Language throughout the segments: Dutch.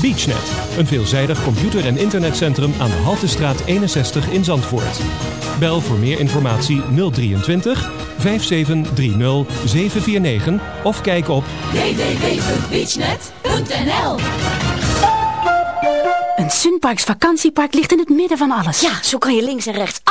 BeachNet, een veelzijdig computer- en internetcentrum aan de Haltestraat 61 in Zandvoort. Bel voor meer informatie 023 5730 749 of kijk op www.beachnet.nl Een Sunparks vakantiepark ligt in het midden van alles. Ja, zo kan je links en rechts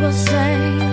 people say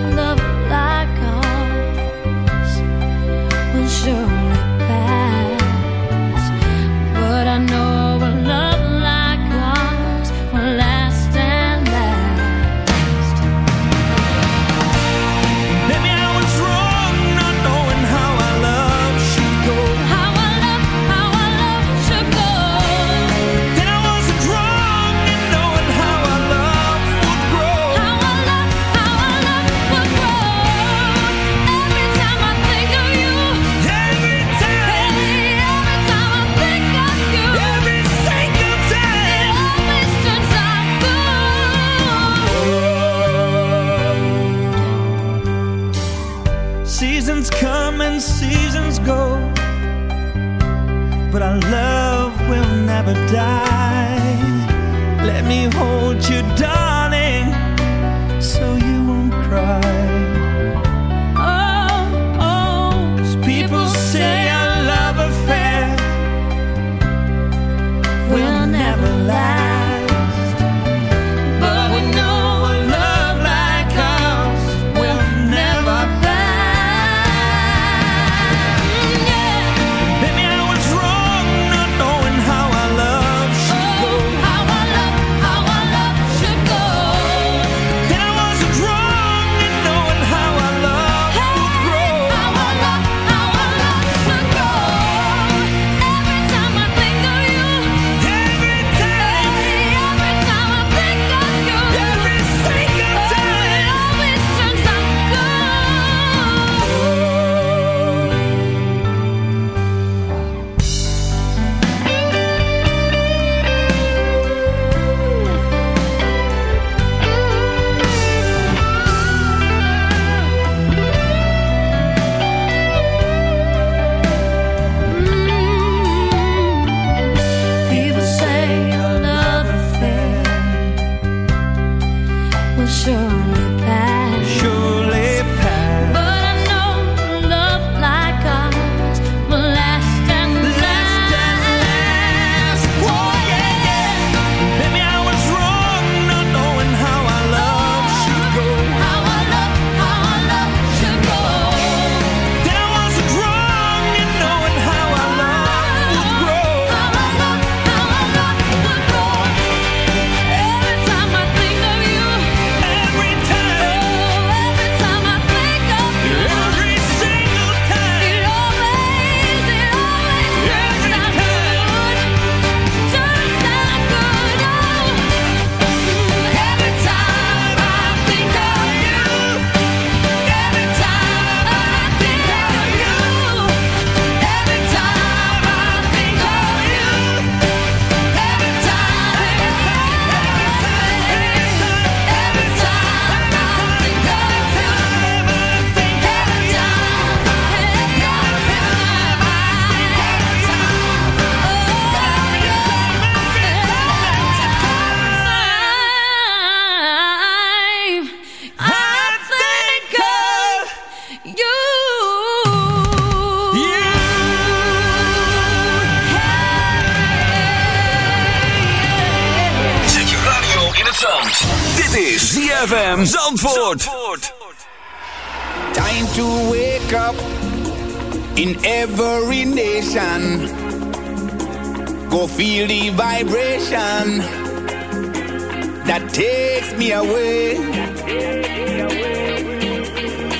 Dit is ZFM Zandvoort. Zandvoort. Time to wake up in every nation. Go feel the vibration that takes me away.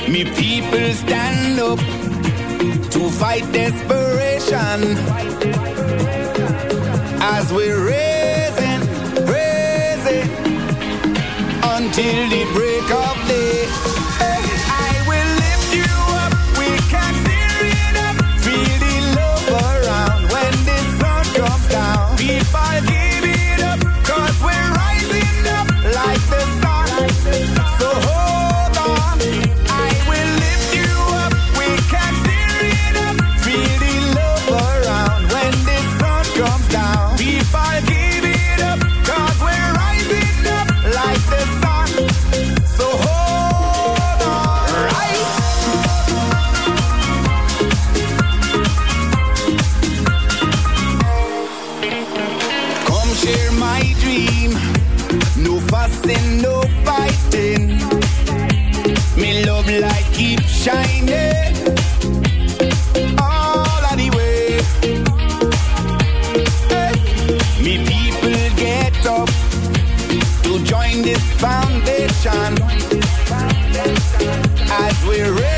Me people stand up to fight desperation as we raise. Till the break of day. me ready.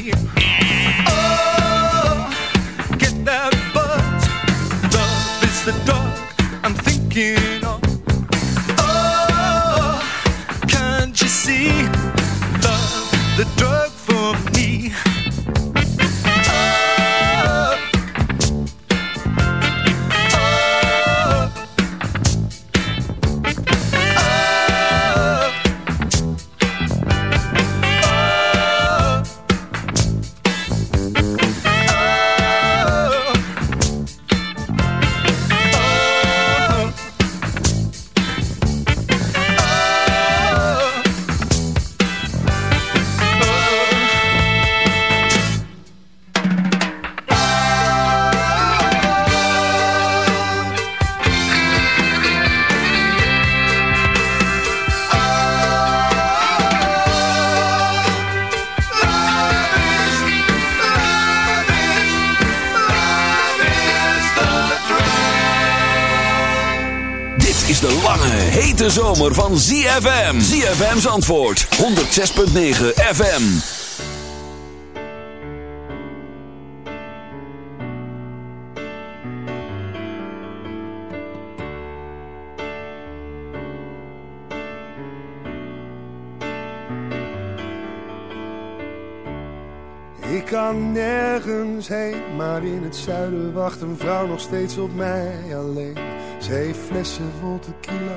me. Van ZFM. ZFM's antwoord, 106.9 FM. Ik kan nergens heen, maar in het zuiden wacht een vrouw nog steeds op mij alleen. Ze heeft flessen vol tequila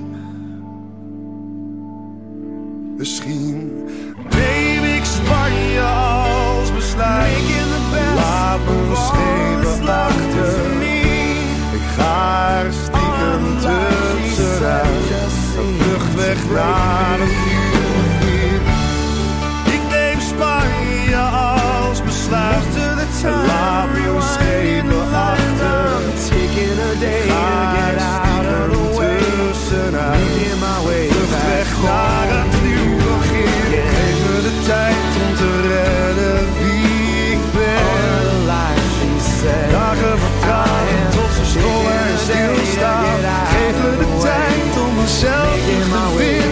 Misschien neem ik Spanje als besluit. Laat me schepen achter. Ik ga er stiekem tussenuit. Een vlucht weg naar een begin. Ik neem Spanje als besluit. Laat me schepen achter. Taking a day Ik ga to get er stiekem tussenuit. Way Vlucht weg naar een tijd om te redden wie ik ben. Dagen vertragen tot ze stollen en stilstaan. Geef me de tijd om mezelf te vinden.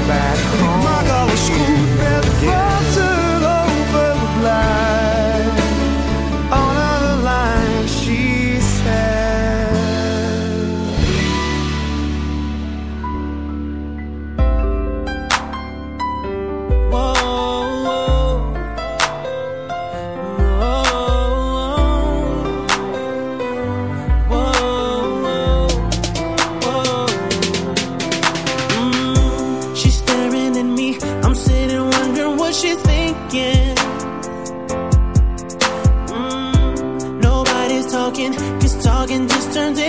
Turns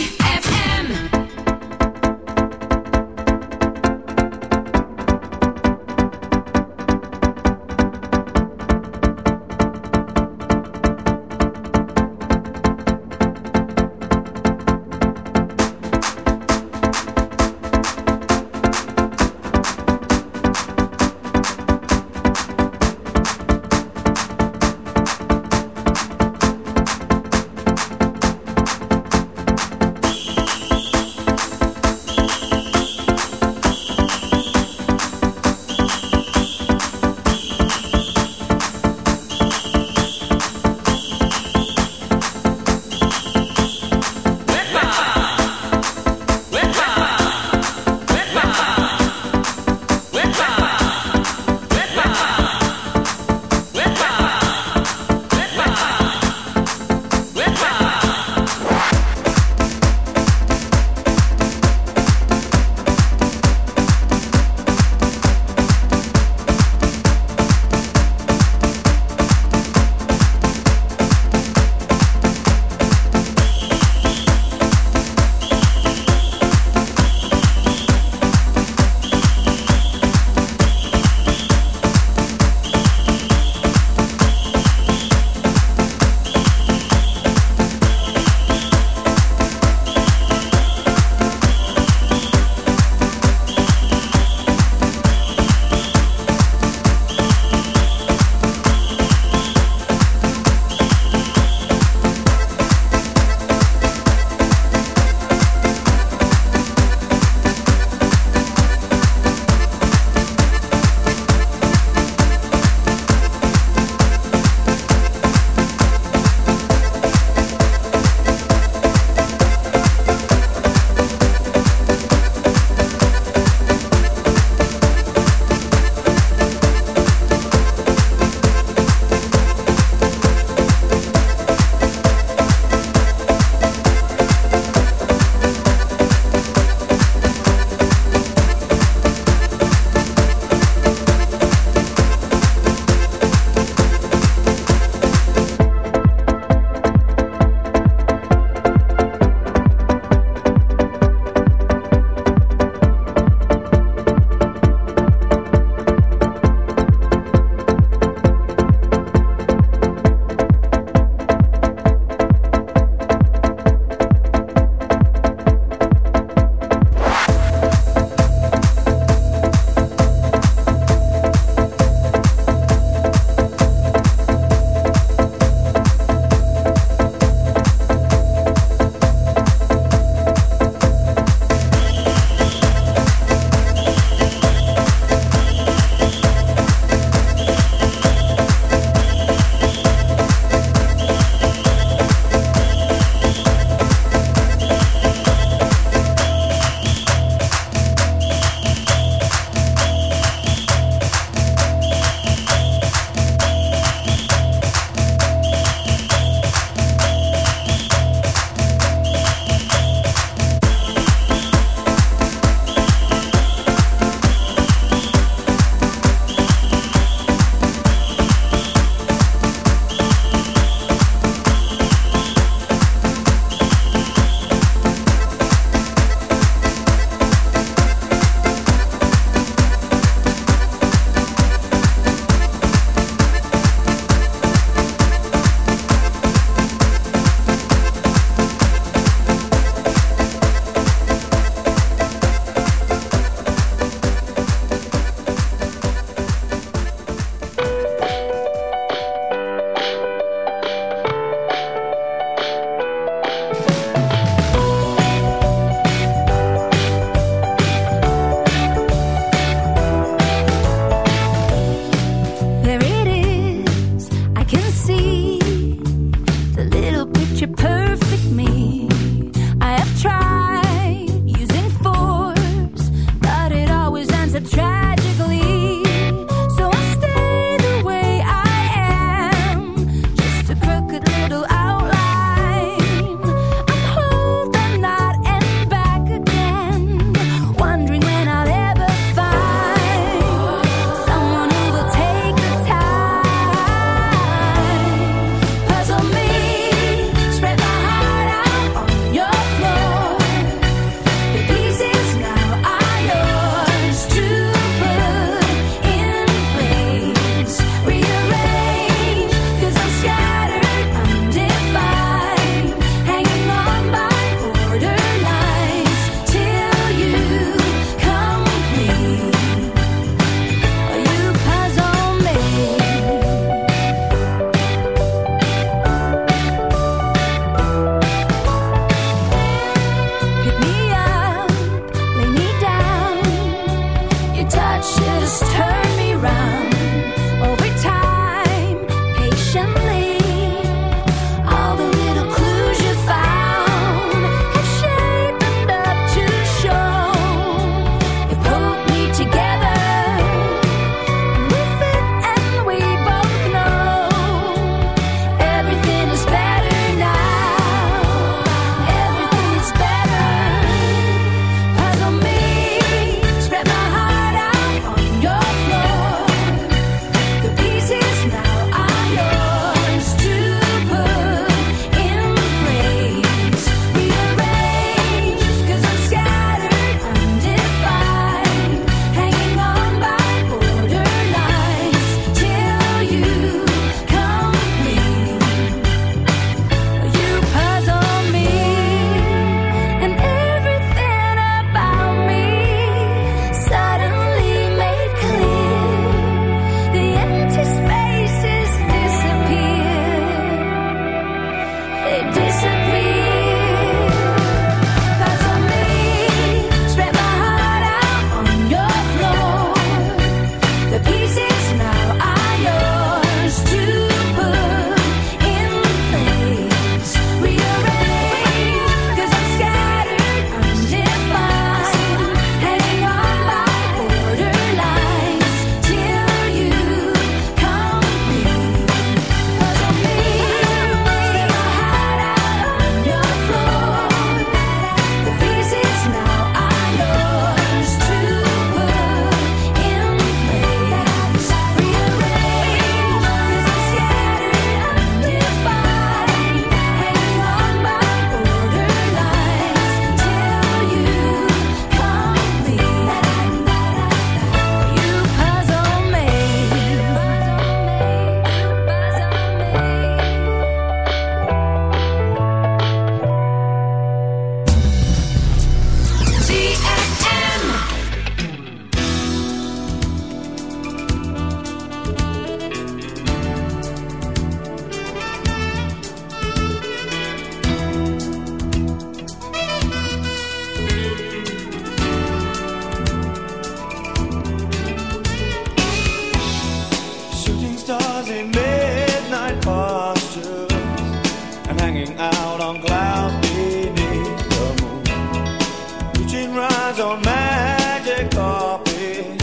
eyes are magic copies.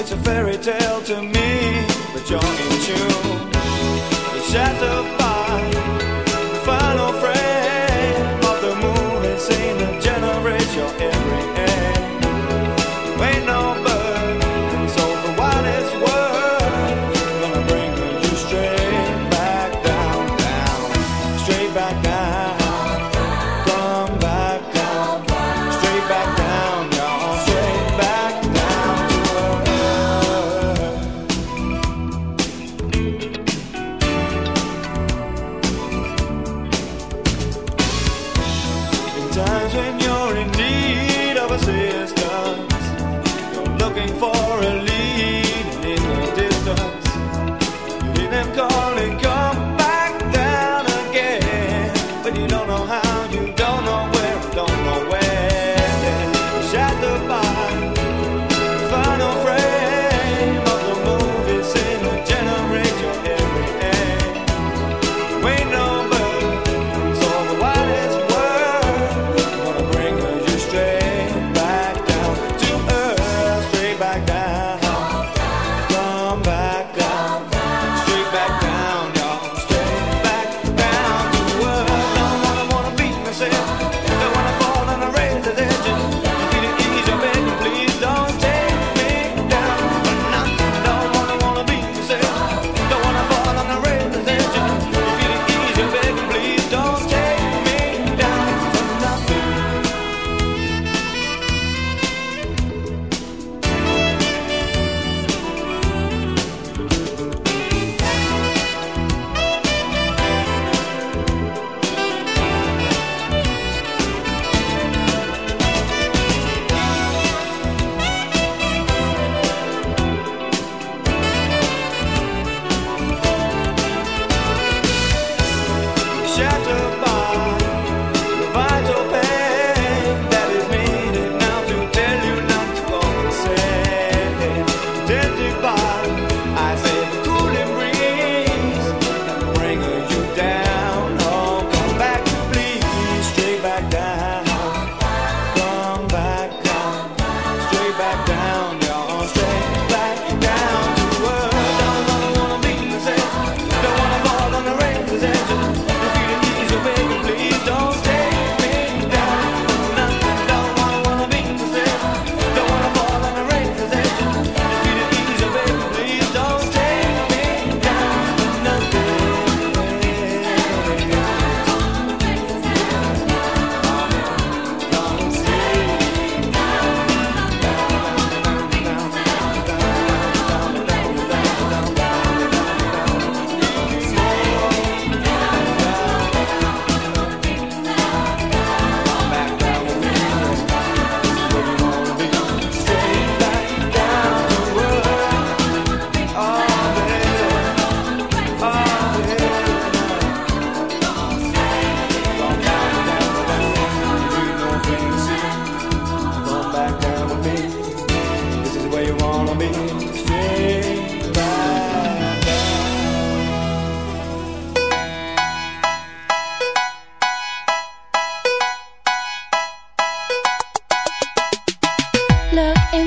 It's a fairy tale to me, but you're in tune. You shut up.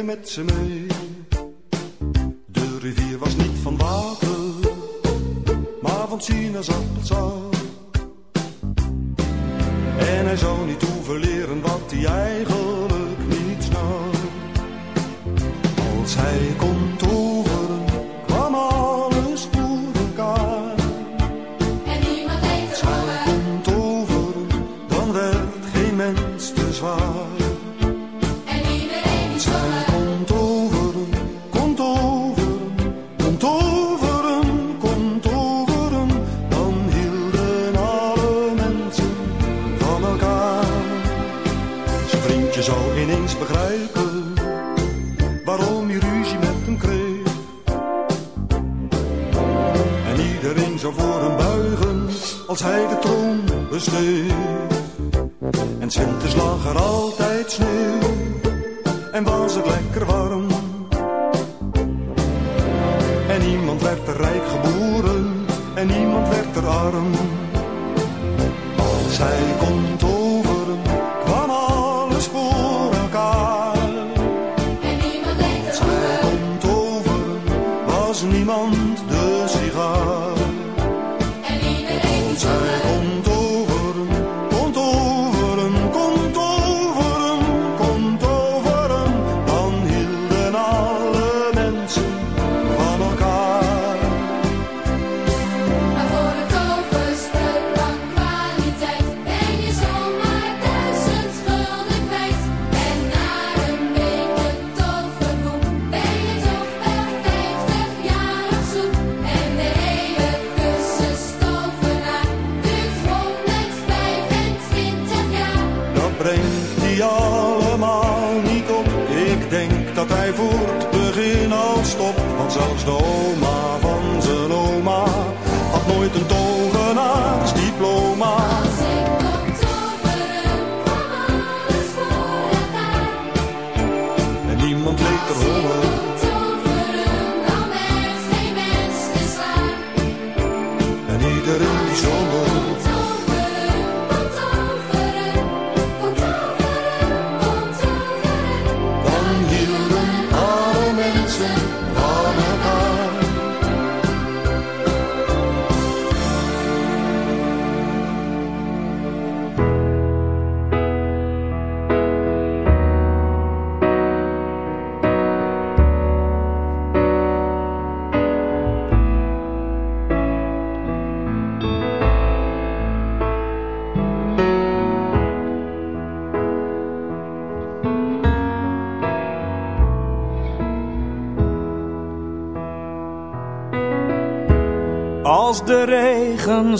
met ze mee. De rivier was niet van water, maar van sinaasappelsap.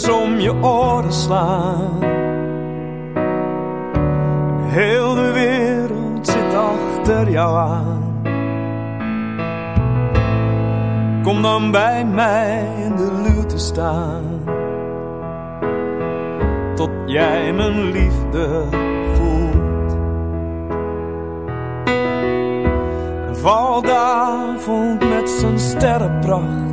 Om je oren slaan. Heel de wereld zit achter jou aan. Kom dan bij mij in de luwte staan. Tot jij mijn liefde voelt. En avond met zijn sterrenpracht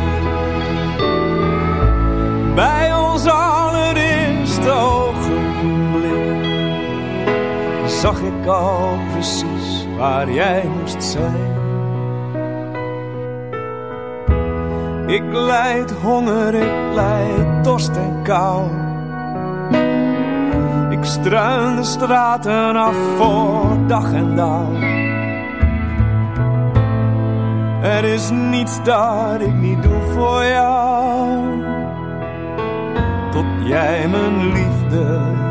Bij ons allereerste ogenblik zag ik al precies waar jij moest zijn. Ik leid honger, ik leid dorst en kou. Ik struin de straten af voor dag en dauw. Er is niets dat ik niet doe voor jou. Jij mijn liefde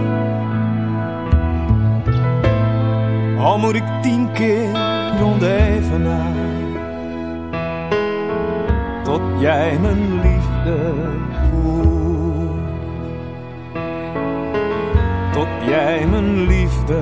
Al moet ik tien keer rond even naar. Tot jij mijn liefde voelt. Tot jij mijn liefde.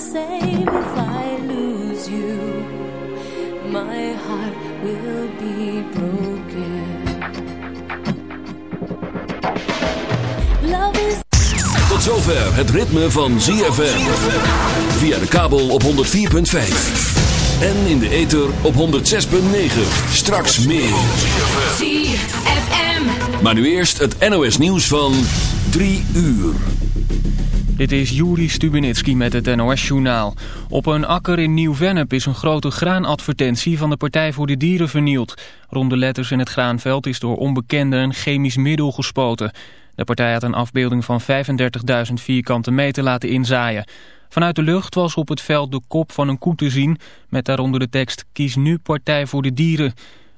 Same if I lose you. My heart will be broken. love is. Tot zover het ritme van ZFM. Via de kabel op 104.5. En in de ether op 106.9. Straks meer. ZFM. Maar nu eerst het NOS nieuws van 3 uur. Dit is Juri Stubenitski met het NOS-journaal. Op een akker in Nieuw-Vennep is een grote graanadvertentie van de Partij voor de Dieren vernield. Rond de letters in het graanveld is door onbekenden een chemisch middel gespoten. De partij had een afbeelding van 35.000 vierkante meter laten inzaaien. Vanuit de lucht was op het veld de kop van een koe te zien... met daaronder de tekst Kies nu Partij voor de Dieren.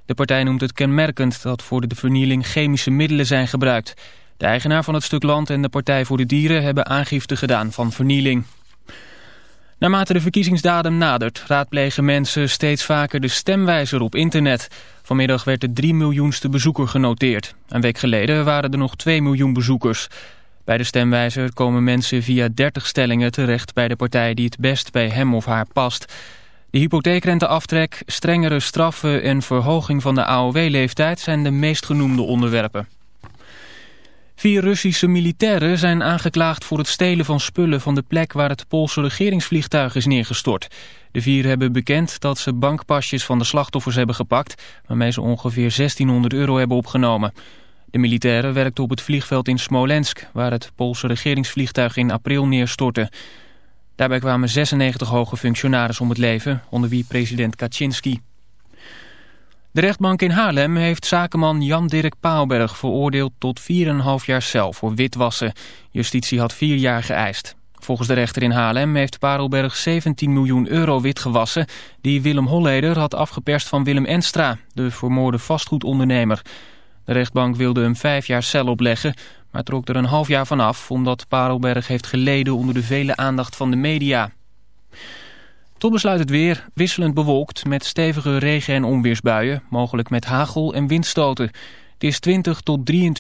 De partij noemt het kenmerkend dat voor de vernieling chemische middelen zijn gebruikt... De eigenaar van het stuk land en de Partij voor de Dieren hebben aangifte gedaan van vernieling. Naarmate de verkiezingsdatum nadert, raadplegen mensen steeds vaker de stemwijzer op internet. Vanmiddag werd de 3 miljoenste bezoeker genoteerd. Een week geleden waren er nog 2 miljoen bezoekers. Bij de stemwijzer komen mensen via 30 stellingen terecht bij de partij die het best bij hem of haar past. De hypotheekrenteaftrek, strengere straffen en verhoging van de AOW-leeftijd zijn de meest genoemde onderwerpen. Vier Russische militairen zijn aangeklaagd voor het stelen van spullen van de plek waar het Poolse regeringsvliegtuig is neergestort. De vier hebben bekend dat ze bankpasjes van de slachtoffers hebben gepakt, waarmee ze ongeveer 1600 euro hebben opgenomen. De militairen werkten op het vliegveld in Smolensk, waar het Poolse regeringsvliegtuig in april neerstortte. Daarbij kwamen 96 hoge functionarissen om het leven, onder wie president Kaczynski. De rechtbank in Haarlem heeft zakenman Jan-Dirk Paalberg veroordeeld tot 4,5 jaar cel voor witwassen. Justitie had 4 jaar geëist. Volgens de rechter in Haarlem heeft Parelberg 17 miljoen euro witgewassen... die Willem Holleder had afgeperst van Willem Enstra, de vermoorde vastgoedondernemer. De rechtbank wilde hem 5 jaar cel opleggen, maar trok er een half jaar van af... omdat Parelberg heeft geleden onder de vele aandacht van de media. Tot besluit het weer, wisselend bewolkt met stevige regen- en onweersbuien, mogelijk met hagel en windstoten. Het is 20 tot 23.